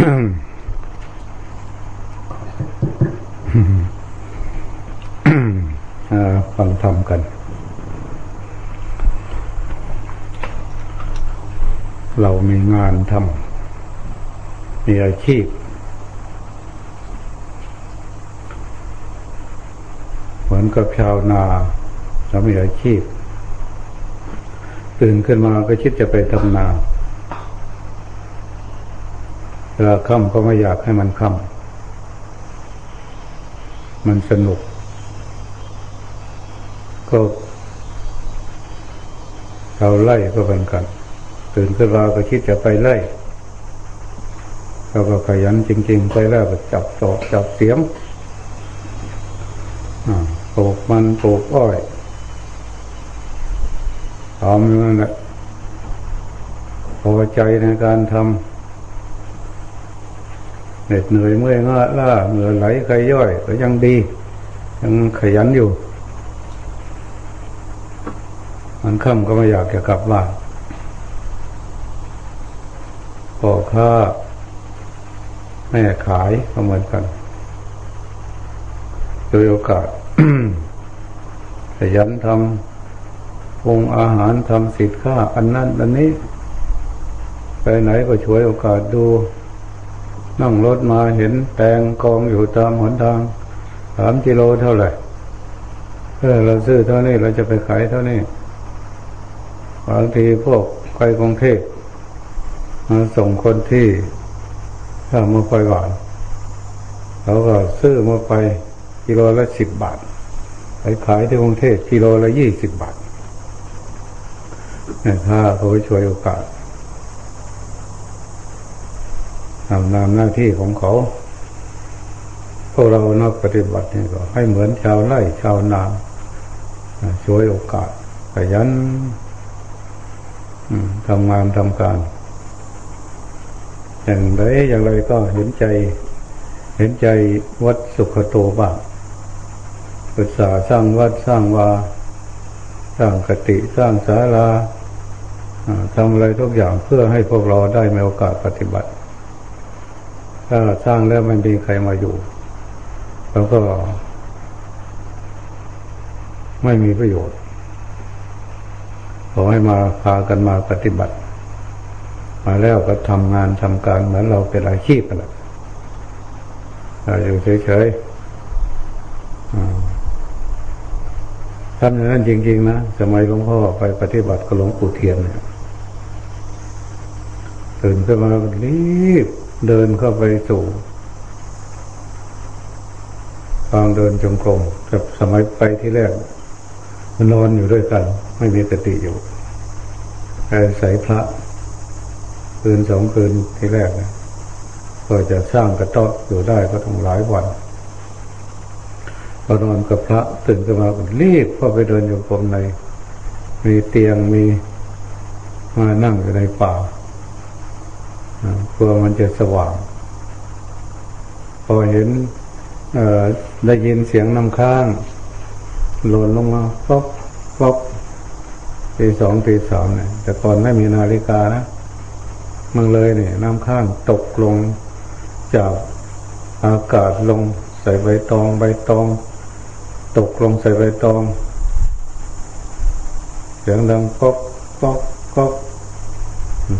ฟังธรรมกัน เรามีงานทำมีอาชีพ เหมือนกับชาวนาเรามีอาชีพ ตื่นขึ้นมาก็คิดจะไปทำนา ลาค่ำก็ไม่อยากให้มันค่ำมันสนุก ก็ เราไล่ก็เป็นกันตื่นขึ้นมาก็คิดจะไปไล่เราก็ขยันจริง ๆ ไปแล้วก็จับตอกจับเสียมปลูกมันปลูกอ้อยทำอย่างนั้นแหละพอใจในการทำ เหน็ดเหนื่อยเมื่อยง่าล่าเหงื่อไหลใครย่อย ก็ยังดี ยังขยันอยู่ มันค่ำก็ไม่อยากจะกลับบ้านพ่อค้าแม่ขายก็เหมือนกันโดยโอกาสขยันทำปรุงอาหารทำสิทธิ์ค่าอันนั้น อันนี้ ไปไหนก็ช่วยโอกาสดู นั่งรถมาเห็นแตงกองอยู่ตามหนทางสามกิโลเท่าไหร่เออเราซื้อเท่านี้เราจะไปขายเท่านี้บางทีพวกไปกรุงเทพมาส่งคนที่ถ้ามาไฟหวานเขาก็ซื้อมาไปกิโลละสิบบาทไปขายที่กรุงเทพกิโลละยี่สิบบาทเนี่ยถ้าเขาช่วยโอกาส ทำตามหน้าที่ของเขา พวกเรานักปฏิบัตินี่ก็ให้เหมือนชาวไร่ชาวนาช่วยโอกาสขยันทำงานทำการ อย่างไรอย่างไรก็เห็นใจ เห็นใจวัดสุขโตบ้างปรึกษาสร้างวัดสร้างวาสร้างกติสร้างศาลาทำอะไรทุกอย่างเพื่อให้พวกเราได้มีโอกาสปฏิบัติ ถ้าสร้างแล้วไม่มีใครมาอยู่ แล้วก็ ไม่มีประโยชน์ ขอให้มาพากันมาปฏิบัติ มาแล้วก็ทำงานทำการเหมือนเราเป็นอาชีพกันแหละอยู่เฉยๆทำอย่างนั้นจริง ๆ นะ สมัยหลวงพ่อไปปฏิบัติกับหลวงปู่เทียนเนี่ยตื่นขึ้นมารีบ เดินเข้าไปสู่ทางเดินจงกรมกับสมัยไปที่แรก มันนอนอยู่ด้วยกัน ไม่มีสติอยู่ใส่พระ คืนสองคืนที่แรกนะก็จะสร้างกระต๊อบอยู่ได้ก็ต้องหลายวันพอนอนกับพระตื่นขึ้นมาก็รีบเข้าไปเดินอยู่กรมใน มีเตียงมีมานั่งอยู่ในป่า เพื่อมันจะสว่าง พอเห็นได้ยินเสียงน้ำค้างหล่นลงมาป๊อกป๊อกตีสองตีสามเนี่ยแต่ก่อนไม่มีนาฬิกานะมันเลยเนี่ยน้ำข้างตกลงจากอากาศลงใส่ใบตองใบตอง ตกลงใส่ใบตอง เสียงดังก๊อกก๊อกก๊อก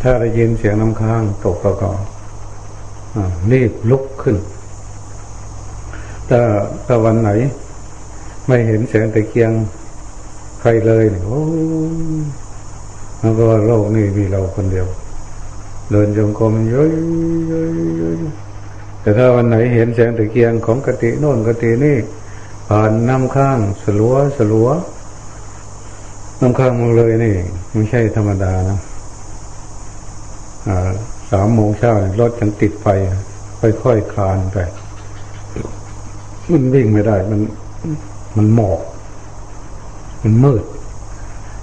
ถ้าได้ยินเสียงน้ำค้างตกก็ก็รีบลุกขึ้น ถ้าถ้าวันไหน ไม่เห็นแสงตะเกียงใครเลยเนี่ยโอ้แล้วก็โลกนี้มีเราคนเดียว เดินจงกรมเยอะๆแต่ถ้าวันไหนเห็นแสงตะเกียงของกติโน่นกตินี่ ผ่านน้ำข้างสลัวสลัวน้ำข้างมองเลยนี่ไม่ใช่ธรรมดานะ สามโมงเช้ารถยังติดไฟค่อยๆคลานไป มันวิ่งไม่ได้ มันมันหมอก มันมืด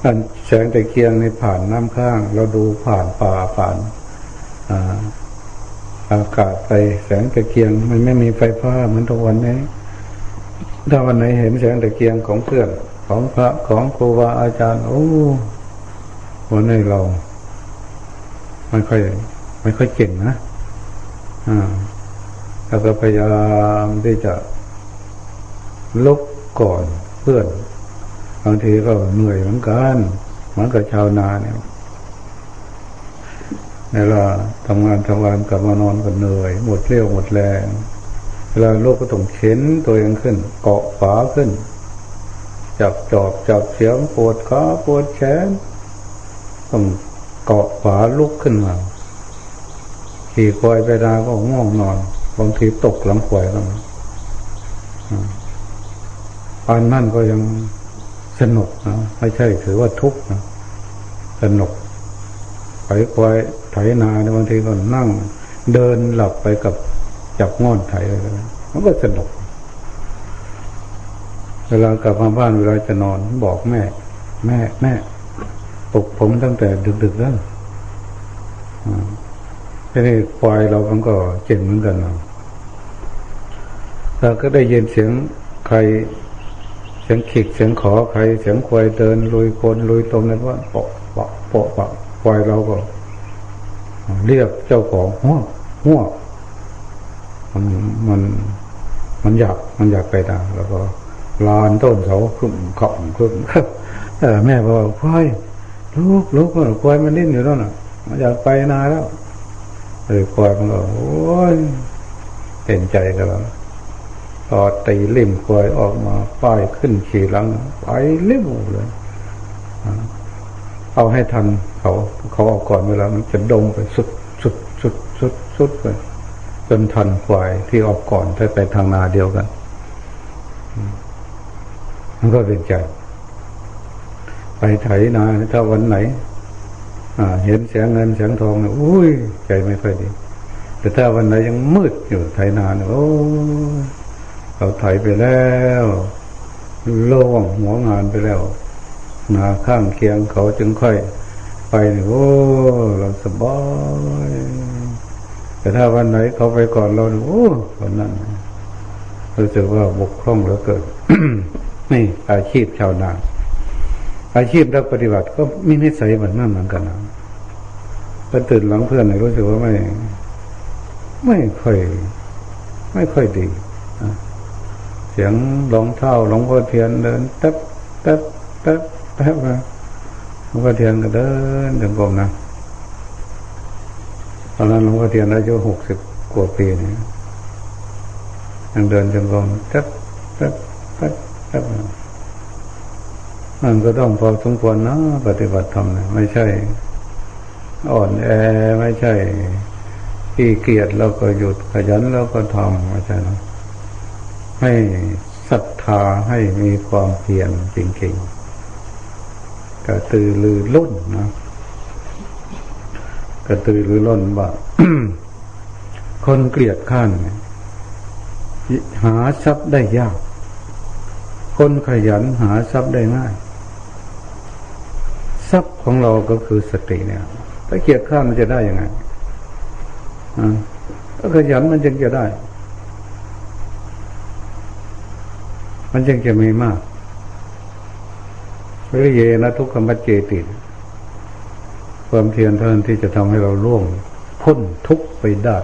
อันแสงตะเกียงในผ่านน้ำข้าง เราดูผ่านป่าผ่านอากาศไปแสงตะเกียง มันไม่มีไฟฟ้าเหมือนทุกวันนี้ถ้าวันไหนเห็นแสงตะเกียงของเพื่อนของพระของครูบาอาจารย์ โอ้วันนี้เรา ไม่ค่อยไม่ค่อยเก่งนะอ่าแล้วก็พยายามที่จะลุกก่อนเพื่อนบางทีก็เหนื่อยเหมือนกันเหมือนกับชาวนาเนี่ยเวลาทำงานทำงานกลับมานอนก็เหนื่อย หมดเรี่ยวหมดแรงเวลาลูกก็ต้องเข็นตัวเองขึ้น เกาะฝาขึ้น จับจอบจับเสียงปวดขาปวดแขนต้อง เกาะฝาลุกขึ้นมาขี่ควายไปนาก็ง่วงนอนบางทีตกหลังควายก็อันนั่นก็ยังสนุกนะไม่ใช่ถือว่าทุกข์นะสนุกไปควายไถนาในบางทีก็นั่ง เดินหลับไปกับจับง่อนไถอะไรมันก็สนุก เวลากลับมาบ้านเวลาจะนอนบอกแม่ แม่แม่ ปลุกผมตั้งแต่ดึกๆแล้วทีนี้ควายเรามันก็เจ๋งเหมือนกันเนะเราก็ได้ยินเสียงใคร เสียงขิกเสียงขอใคร เสียงควายเดินลุยคนลุยตรงนั้นว่าเปาะเปาะเปาะปะควายเราก็ เรียกเจ้าของหัวหัวมันมันมันอยากมันอยากไปตางแล้วก็ลานต้นเสาขึ้นขับขึ้นแต่แม่บอกควาย ลูกลูกก็ควายมันนิ่นอยู่แล้วน่ะ มันอยากไปนาแล้วเลยควายมันก็โอ้ยเห็นใจกันแล้วพอตีลิ่มควายออกมา ป้ายขึ้นขี่หลังไปเร็วเลยเอาให้ทันเขาเขาเอาก่อนเวลามันจะดงไปสุดสุดสุดสุดสุดไปจนทันควายที่ออกก่อนถ้าไปทางนาเดียวกันมันก็เป็นใจ ไปไถนาถ้าวันไหนเห็นเสียงเงินเสียงทองเนี่ยอุ้ยใจไม่ค่อยดี แต่ถ้าวันไหนยังมืดอยู่ไถนาเนี่ยโอ้เขาไถไปแล้วโล่งหัวงานไปแล้วนาข้างเคียงเขาจึงค่อย ไปเนี่ยโอ้เราสบายแต่ถ้าวันไหนเขาไปก่อนเราเนี่ยโอ้วันนั้นรู้สึกว่าบกพร่องแล้วเกิดนี่อาชีพชาวนา อาชีพนักปฏิบัติก็มีนิสัยเหมือนนั่นเหมือนกันนะพอตื่นหลังเพื่อนรู้สึกว่าไม่ ไม่ค่อย ไม่ค่อยดีเสียงหลงเท้าหลงพ่อเทียนเดินแต๊บแต๊บแต๊บแป๊บนะหลวงพ่อเทียนก็เดินจงกรมนะตอนนั้นหลวงพ่อเทียนอายุหกสิบกว่าปีเนี่ยยังเดินจงกรมแป๊บแป๊บแป๊บแป๊บ มันก็ต้องพอสมควรนะปฏิบัติธรรมนะไม่ใช่ อ่อนแอไม่ใช่ขี้เกียจแล้วก็หยุดขยันแล้วก็ทำไม่ใช่นะให้ศรัทธาให้มีความเพียรจริงๆกระตือรือร้นนะกระตือรือร้นว่าคนเกลียดข้านหาทรัพย์ได้ยาก คนขยันหาทรัพย์ได้ง่าย ทรัพย์ของเราก็คือสติเนี่ย ถ้าเกียดข้านมันจะได้ยังไงอ่าถ้าขยันมันจึงจะได้ มันจึงจะมีมากเรเยนะทุกขมัจเจติความเพียรเท่านั้นที่จะทำให้เราล่วงพ้นทุกไปได้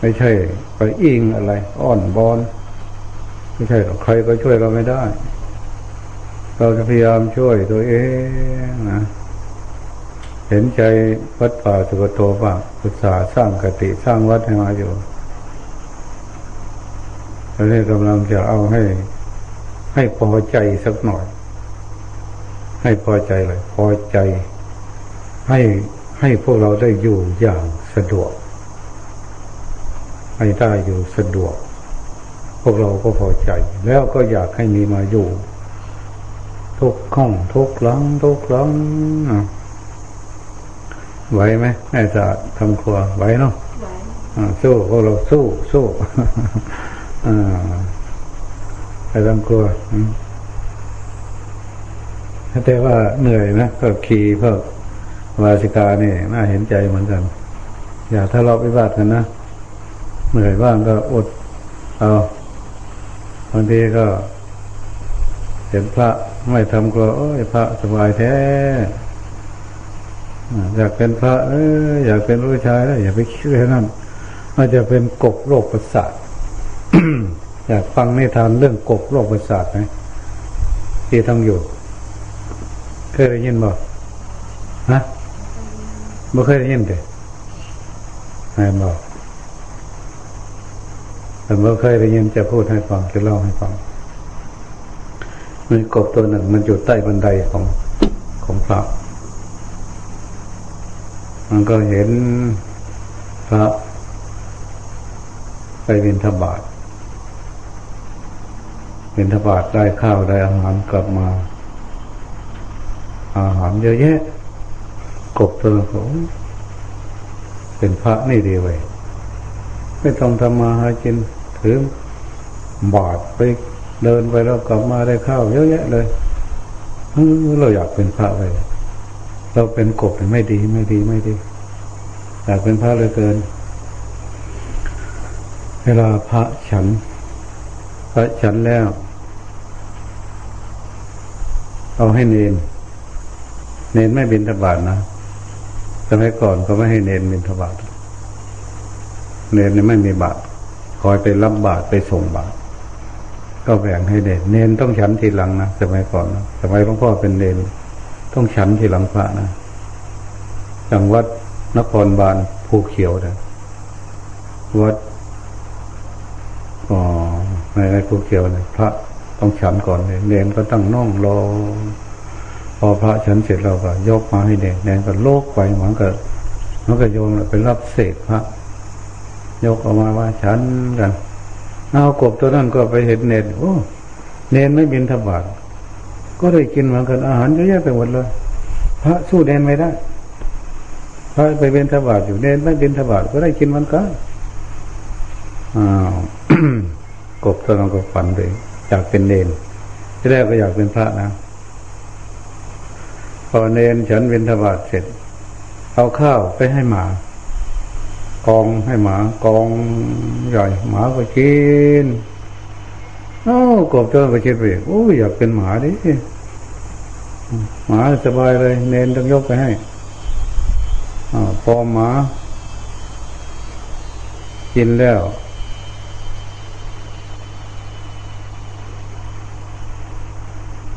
ไม่ใช่ ไปอิงอะไร อ้อนบอน ไม่ใช่ใครก็ช่วยเราไม่ได้ เราจะพยายามช่วยตัวเองนะเห็นใจวัดป่าสุกโตบ้างอุตสาสร้างกติสร้างวัดให้มาอยู่ตอนนี้กำลังจะเอาให้ ให้พอใจสักหน่อย ให้พอใจเลยพอใจ ให้ให้พวกเราได้อยู่อย่างสะดวก ให้ได้อยู่สะดวก พวกเราก็พอใจ แล้วก็อยากให้มีมาอยู่ ทุกข้องทุกหลังทุกหลังไหวไหมแม่จะทำครัวไหวเนาะสู้พวกเราสู้สู้อ่าไปทำครัวแต่ว่าเหนื่อยนะก็ขี่พวกวาสิกาเนี่ยน่าเห็นใจเหมือนกัน อย่าทะเลาะวิวาทกันนะเหนื่อยบ้างก็อด เอาบางทีก็ เห็นพระไม่ทำกลัวโอ้ยพระสบายแท้อยากเป็นพระ เอออยากเป็นผู้ชายแล้วอย่าไปคิดเลยนั่นอาจจะเป็นกบโรคประสาทอยากฟังนิทานเรื่องกบโรคประสาทไหมที่ทำอยู่ เคยได้ยินบ่ฮะไม่เคยได้ยินเลยไม่บอกแต่เมื่อเคยได้ยินจะพูดให้ฟังจะเล่าให้ฟัง มีกบตัวหนึ่ง มันอยู่ใต้บันไดของของพระ มันก็เห็นพระ ไปบินทบาทบินทบาทได้ข้าวได้อาหารกลับมา อาหารเยอะแยะ กบตัวของเป็นพระนี่ดีไว้ไม่ต้องทำมาหากินถือบาทไป เดินไปแล้วกลับมาได้ข้าวเยอะแยะเลยเราอยากเป็นพระไปเราเป็นกบไม่ดีไม่ดีไม่ดีอยากเป็นพระเลยเกิน เวลาพระฉัน พระฉันแล้ว เอาให้เนน เนนไม่บินทบาทนะสมัยก่อนก็ไม่ให้เนนบินทบาทเนนเนี่ยไม่มีบาทคอยไปรับบาทไปส่งบาท ก็แบ่งให้เนนเนนต้องฉันทีหลังนะสมัยก่อนนะสมัยหลวงพ่อเป็นเนนต้องฉันทีหลังพระนะจังวัดนครบาลภูเขียวนะวัดอ๋อในในภูเขียวเนี่ยพระต้องฉันก่อนเลยเนนก็ตั้งน่องรอพอพระฉันเสร็จเราก็ยกมาให้เนนเนนก็โลกไปเหมือนกับมันก็โยนไปรับเศษพระยกออกมาว่าฉันกัน เอากบตัวนั้นก็ไปเห็นเนนโอ้เนนไม่บินทบาทก็ได้กินเหมือนกันอาหารเยอะแยะไปหมดเลย พระสู้เนนไม่ได้พระไปเป็นทบาทอยู่เนนไม่เป็นทบาทก็ได้กินมันก็อ้าวกบตัวนั้นก็ฝันไปอยากเป็นเนนที่แรกก็อยากเป็นพระนะพอเนนฉันเป็นทบาทเสร็จ เอาข้าวไปให้หมา กองให้หมากองใหญ่หมาก็กินโอ้กบตัวก็คิดไปโอ้อยากเป็นหมาดิหมาสบายเลย เนนต้องยกไปให้อพอหมา กินแล้ว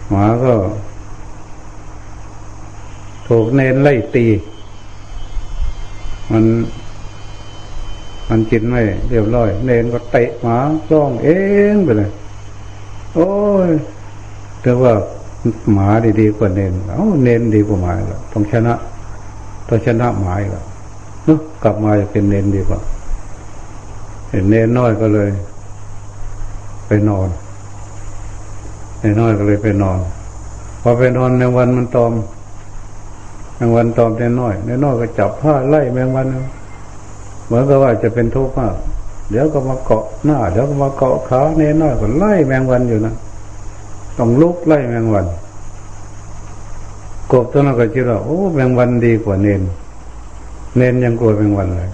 หมาก็ ถูกเนนไล่ตี มัน มันกินไม่เรียบร้อย เนนก็เตะหมาร้องเองไปเลย โอ้ยแต่ว่าหมาดีๆกว่าเนนเอ้าเนนดีกว่าหมาแล้วต้องชนะต้องชนะหมาแล้วกลับมาจะเป็นเนนดีกว่าเห็นเนนน้อยก็เลย ไปนอนเนนน้อยก็เลยไปนอนพอไปนอนในวันมันตอมแมงวันตอมเนนน้อยเนนน้อยก็จับผ้าไล่แมงวัน เหมือนกับว่าจะเป็นทุกข์มากเดี๋ยวก็มาเกาะหน้า เดี๋ยวก็มาเกาะขาเน้นน้อยก็ไล่แมงวันอยู่นะต้องลุกไล่แมงวันกบตัวนั้นก็คิดว่าโอ้แมงวันดีกว่าเนนเนนยังกลัวแมงวันเลย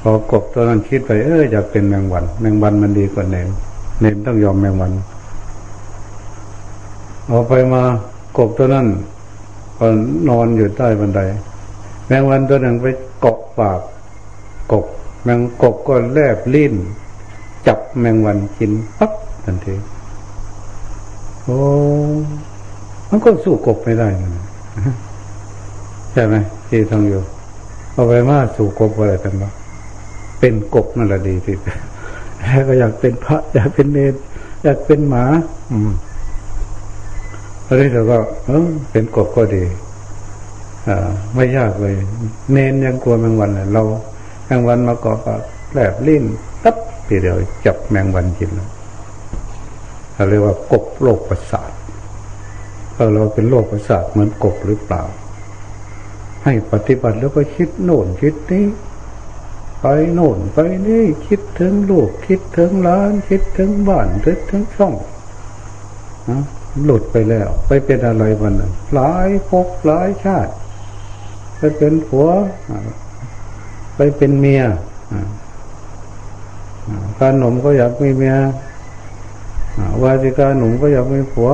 พอกบตัวนั้นคิดไปเอออยากเป็นแมงวัน แมงวันมันดีกว่าเนนเนนต้องยอมแมงวันเอาไปมากบตัวนั้นก็นอนอยู่ใต้บันได มงวันตัวหนึ่งไปเกาะปากกบแมงกบก็แลบลิ้น จับแมงวันกินปั๊บทันทีโอ้มันก็สู้กบไม่ได้นะใช่ไหมที่ทองอยู่เอาไปมาสู่กบอะไรกันบ้างเป็นกบนั่นแหละดีที่แล้วก็อยากเป็นพระ อยากเป็นเนรอยากเป็นหมา อืมอะไรเราก็เออเป็นกบก็ดี ไม่ยากเลย เน้นยังกลัวแมงวันเลยเราแมงวันมาเกาะปากแลบลิ้นตับทีเดียวจับแมงวันกินแล้วเขาเรียกว่ากบโรคประสาทถ้าเราเป็นโรคประสาทเหมือนกบหรือเปล่า ให้ปฏิบัติแล้วก็คิดโน่นคิดนี้ไปโน่นไปนี่คิดถึงลูกคิดถึงล้าน คิดถึงบ้านคิดถึงช่องนะหลุดไปแล้ว ไปเป็นอะไรวันนั้นหลายภพหลายชาติ ไปเป็นผัว ไปเป็นเมีย้ารหนุ่มก็อยากมีเมียวาจิกาหนุ่มก็อยากมีผัว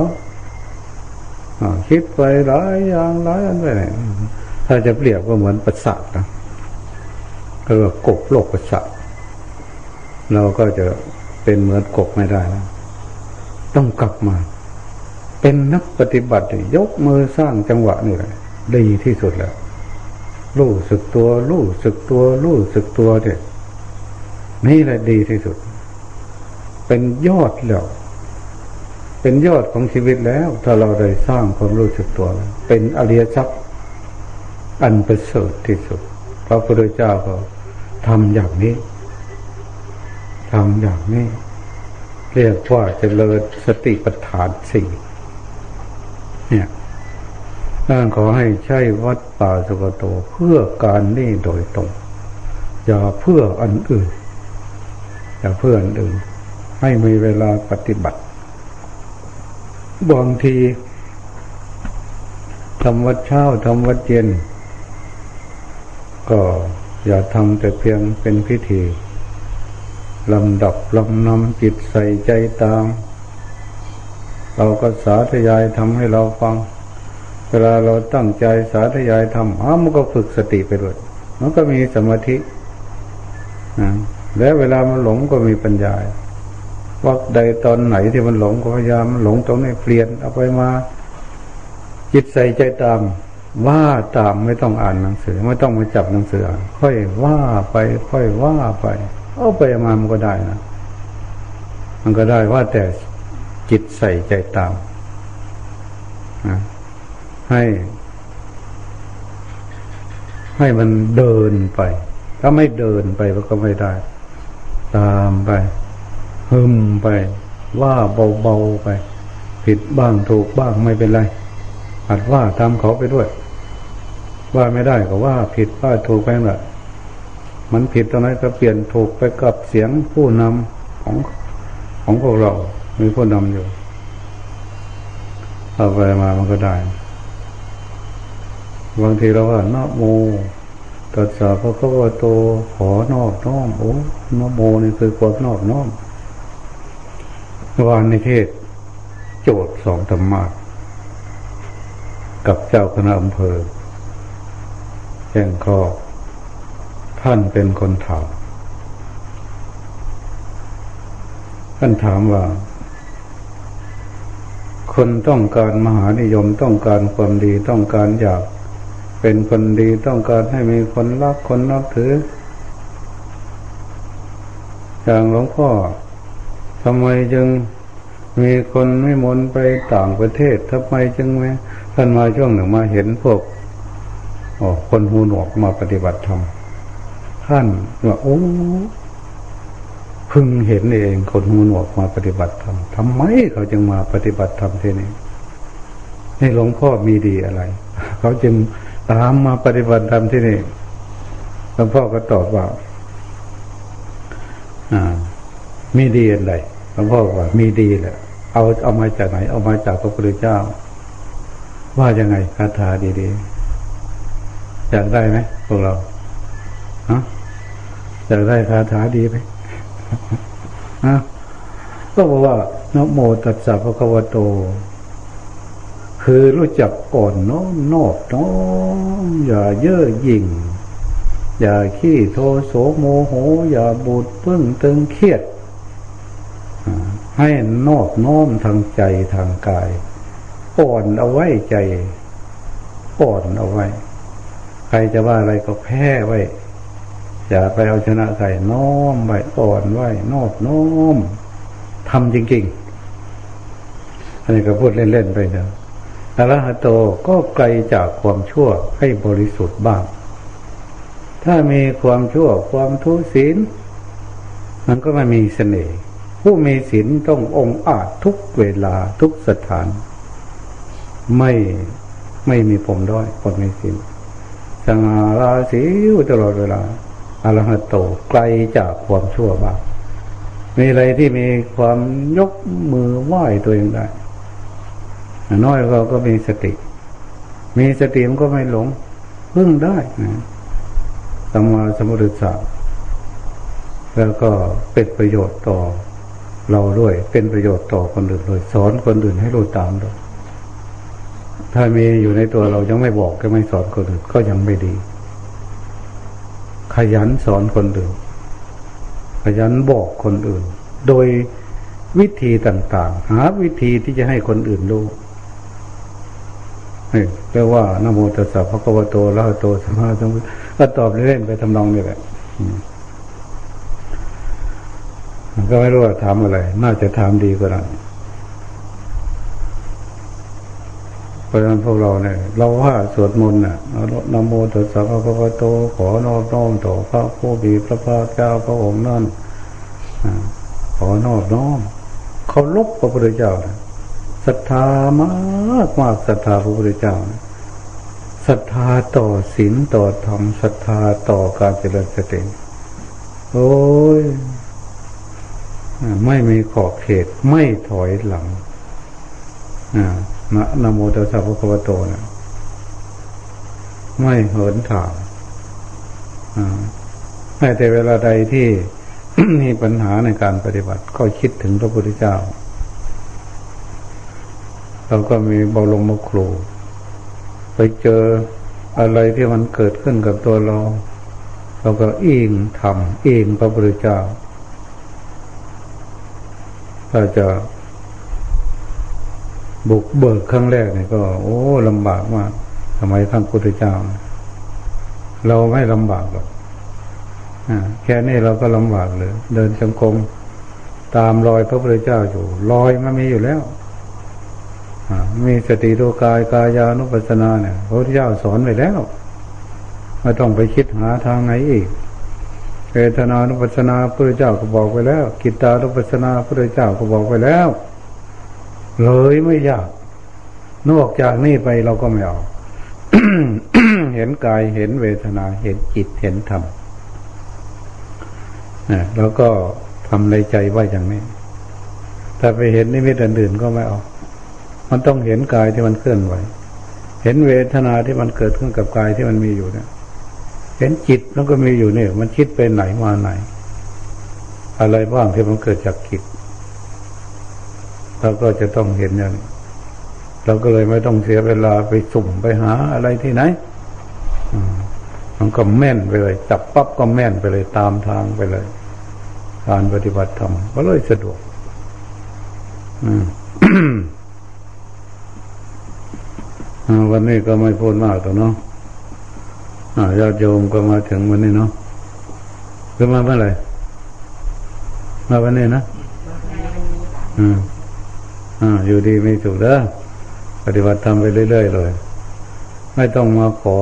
คิดไปหลายอย่างหลายอันไปไหนถ้าจะเปรียบก็เหมือนประสาทนะเออกบโลกประสัเราก็จะเป็นเหมือนกบไม่ได้แล้วต้องกลับมา เป็นนักปฏิบัติยกมือสร้างจังหวะนี่แหละดีที่สุดแล้ว รู้สึกตัว รู้สึกตัว รู้สึกตัวเด็ดนี่แหละดีที่สุด เป็นยอดแล้วเป็นยอดของชีวิตแล้ว ถ้าเราได้สร้างความรู้สึกตัว เป็นอริยทรัพย์อันประเสริฐที่สุดพระพุทธเจ้าก็ทำอย่างนี้ทำอย่างนี้ เรียกว่าเจริญสติปัฏฐานสี่เนี่ย ขอให้ใช้วัดป่าสุกโตเพื่อการนี่โดยตรง อย่าเพื่ออันอื่น อย่าเพื่ออันอื่น ให้มีเวลาปฏิบัติบางทีทำวัดเช้าทำวัดเย็น ก็อย่าทำแต่เพียงเป็นพิธีลำดับลำนำจิตใส่ใจตาม เราก็สาธยายทำให้เราฟัง เวลาเราตั้งใจสาธยายทำอ้ามันก็ฝึกสติไปด้วยมันก็มีสมาธินะและเวลามันหลงก็มีปัญญาว่าใดตอนไหนที่มันหลงก็พยายามหลงตรงนี้เปลี่ยนเอาไปมา จิตใส่ใจตาม ว่าตามไม่ต้องอ่านหนังสือ ไม่ต้องมาจับหนังสืออค่อยว่าไป ค่อยว่าไป เอาไปมามันก็ได้นะมันก็ได้ว่าแต่จิตใส่ใจตามนะ ให้ ให้มันเดินไป ถ้าไม่เดินไปก็ไม่ได้ ตามไปฮึมไป ว่าเบาๆไป ผิดบ้างถูกบ้างไม่เป็นไรอัดว่าตามเขาไปด้วย ว่าไม่ได้ก็ว่าผิดว่าถูกไปแหละมันผิดตรงไหนก็เปลี่ยนถูกไปกับเสียงผู้นำของของพวกเรา มีผู้นำอยู่เอาไปมามันก็ได้ บางทีเราว่านะโมตัสสะพระคัมภโตขอนอบน้อมโอ้นโมนี่คือความนอบน้อมวานในเทศ โจทย์สองธรรมะกับเจ้าคณะอำเภอแจ้งข้อท่านเป็นคนถาม ท่านถามว่า คนต้องการมหานิยมต้องการความดีต้องการอยาก เป็นคนดีต้องการให้มีคนรักคนนับถือ อย่างหลวงพ่อทำไมจึงมีคนไม่มนไปต่างประเทศทำไมจึงไหมท่านมาช่วงหนึ่งมาเห็นพวกคนหูหนวกมาปฏิบัติธรรมท่านว่าโอ้พึงเห็นเองคนหูหนวกมาปฏิบัติธรรมทำไมเขาจึงมาปฏิบัติธรรมที่นี่ให้หลวงพ่อมีดีอะไร เขาจึง ตามมาปฏิบัติธรรมที่นี่หลวงพ่อก็ตอบว่าอ่า มีดีอะไรหลวงพ่อว่า มีดีแหละเอาเอามาจากไหน เอามาจากพระพุทธเจ้า ว่ายังไงคาถาดีๆอยากได้ไหมพวกเราฮะอยากได้คาถาดีไหมฮะก็บอกว่านโมตัสสะพระคัมภโต คือรู้จักอ่อนน้อมนอบน้อมอย่าเย่อหยิ่ง อย่าขี้โทโสโมโห อย่าบูดพึ่งตึงเครียด ให้นอบน้อมทางใจทางกายอ่อนเอาไว้ใจอ่อนเอาไว้ ใครจะว่าอะไรก็แพ้ไว้ อย่าไปเอาชนะใครน้อมไว้อ่อนไว้นอบน้อมทำจริง ๆ อันนี้ก็พูดเล่น ๆ ไปเถอะ อรหัตโตก็ไกลจากความชั่วให้บริสุทธิ์บ้าง ถ้ามีความชั่วความทุศีล มันก็ไม่มีเสน่ห์ผู้มีศีลต้ององอาจทุกเวลาทุกสถาน ไม่ไม่มีผมด้อยคนมีศีลสง่าราศีอยู่ตลอดเวลาอรหัตโตไกลจากความชั่วบ้างมีอะไรที่มีความยกมือไหว้ตัวเองได้ น้อยเราก็มีสติ มีสติมันก็ไม่หลงพึ่งได้นะสมาสมุทรสาแล้วก็เป็นประโยชน์ต่อเราด้วย เป็นประโยชน์ต่อคนอื่นด้วยสอนคนอื่นให้รู้ตามด้วยถ้ามีอยู่ในตัวเรายังไม่บอกก็ไม่สอนคนอื่นก็ยังไม่ดี ขยันสอนคนอื่น ขยันบอกคนอื่น โดยวิธีต่าง ๆ หาวิธีที่จะให้คนอื่นรู้ นี่เรียกว่านโมตัสสะพระกวโตละหโตสัมมาสัมพุทธก็ตอบเล่นไปทำนองนี้แหละก็ไม่รู้ว่าถามอะไร น่าจะถามดีกว่านั้นเพราะฉะนั้นพวกเราเนี่ย เราว่าสวดมนต์น่ะนโมตัสสะพระพุทธโต ขอนอบน้อมต่อพระผู้มีพระภาคเจ้าพระองค์นั่นขอนอบน้อมเขาลบพระพุทธเจ้า ศรัทธามากมากศรัทธาพระพุทธเจ้าศรัทธาต่อศีลต่อธรรมศรัทธาต่อการเจริญสติโอ้ยไม่มีขอบเขตไม่ถอยหลังนะนโมตัสสะพระคัมภโตนะไม่เหินถามแม้แต่เวลาใดที่มีปัญหาในการปฏิบัติ ก็คิดถึงพระพุทธเจ้า เราก็มีบาลงมาครูไปเจออะไรที่มันเกิดขึ้นกับตัวเรา เราก็อิงทำอิงพระพุทธเจ้าถ้าจะบุกเบิกครั้งแรกเนี่ยก็ โอ้ลำบากมากทำไมครั้งพุทธเจ้า เราไม่ลำบากหรอกแค่นี้เราก็ลำบากเลย เดินจงกรมตามรอยพระพุทธเจ้าอยู่รอยมันมีอยู่แล้ว มีสติโวกายกายานุปัสสนาเนี่ยพระพุทธเจ้าสอนไว้แล้วไม่ต้องไปคิดหาทางไหนอีกเวทนานุปัสสนาพระเจ้าก็บอกไปแล้ว กิตตานุปัสสนาพระเจ้าก็บอกไปแล้ว เลยไม่ยาก นอกจากนี้ไปเราก็ไม่เอาเห็นกายเห็นเวทนาเห็นจิตเห็นธรรมนะแล้วก็ทำในใจว่าอย่างนี้ ถ้าไปเห็นนิมิตอื่นก็ไม่เอา มันต้องเห็นกายที่มันเคลื่อนไหว เห็นเวทนาที่มันเกิดขึ้นกับกายที่มันมีอยู่เนี่ย เห็นจิตมันก็มีอยู่เนี่ย มันคิดไปไหนมาไหน อะไรบ้างที่มันเกิดจากจิตเราก็จะต้องเห็นอย่างเราก็เลยไม่ต้องเสียเวลาไปสุ่มไปหาอะไรที่ไหนมันก็แม่นไปเลย จับปั๊บก็แม่นไปเลยตามทางไปเลย การปฏิบัติธรรมก็เลยสะดวก อืม วันนี้ก็ไม่พูดมากตัวเนาะญาติโยมก็มาถึงวันนี้เนาะคือมาเมื่อไหร่มาวันนี้นะอืมอ่าอยู่ดีไม่ถูกเด้อปฏิบัติทำไปเรื่อยๆเลย ไม่ต้องมาขอ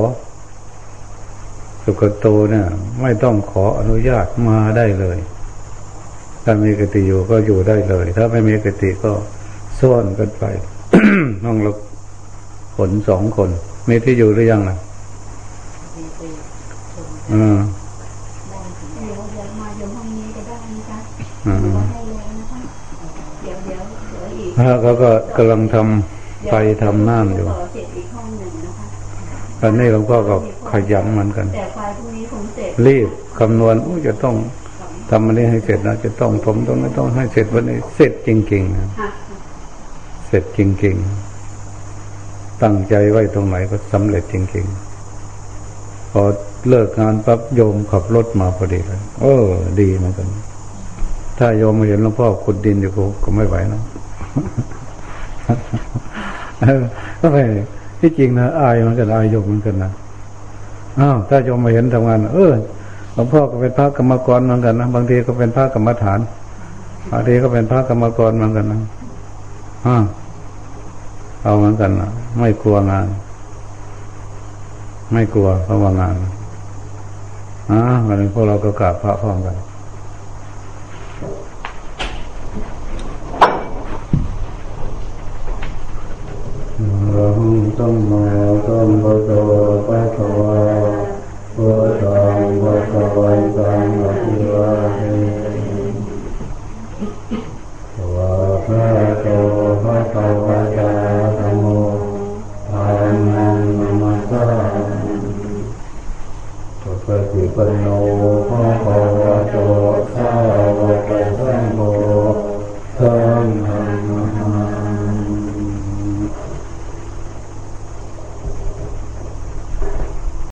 สุกโตเนี่ย ไม่ต้องขออนุญาตมาได้เลย ถ้ามีกติอยู่ก็อยู่ได้เลย ถ้าไม่มีกติก็ซ่อนกันไปน้องเรา ผลสองคนมีที่อยู่หรือยังล่ะอืมเดี๋ยวเดี๋ยวมาอยู่ห้องนี้ก็ได้นะคะอืมให้แล้วนะคะเดี๋ยวเดี๋ยวเดี๋ยวอีกเขาก็กำลังทำไฟทำน้ำอยู่ตอนนี้หลวงพ่อก็ขยันเหมือนกันรีบคำนวณจะต้องทำมันนี้ให้เสร็จนะจะต้องผมต้องไม่ต้องให้เสร็จวันนี้ เสร็จจริงๆนะเสร็จจริง ๆ ตั้งใจไว้ตรงไหนก็สำเร็จจริงๆ พอเลิกงานปั๊บโยมขับรถมาพอดีเลยเออ ดีเหมือนกัน ถ้าโยมมาเห็นหลวงพ่อขุดดินอยู่ก็ไม่ไหวนะก็ไม่ที่จริงนะอายมันกันอายโยมมันกันนะอ้าวถ้าโยมมาเห็นทำงาน เออหลวงพ่อก็เป็นพระกรรมกรเหมือนกันนะบางทีก็เป็นพระกรรมฐานบางทีก็เป็นพระกรรมกรเหมือนกันนะอ่า เอาเหมือนกันนะไม่กลัวงาน ไม่กลัวเพราะว่างานอ่าวันนี้พวกเราก็กราบพระพร้อมกันเราต้องมาต้องบโตปะทวาพุทธังปะทวันตังอภิวาเทวะพระโตพระตวะต ปฏิปันโนภะคะวะโตสาวกสังโฆสังฆ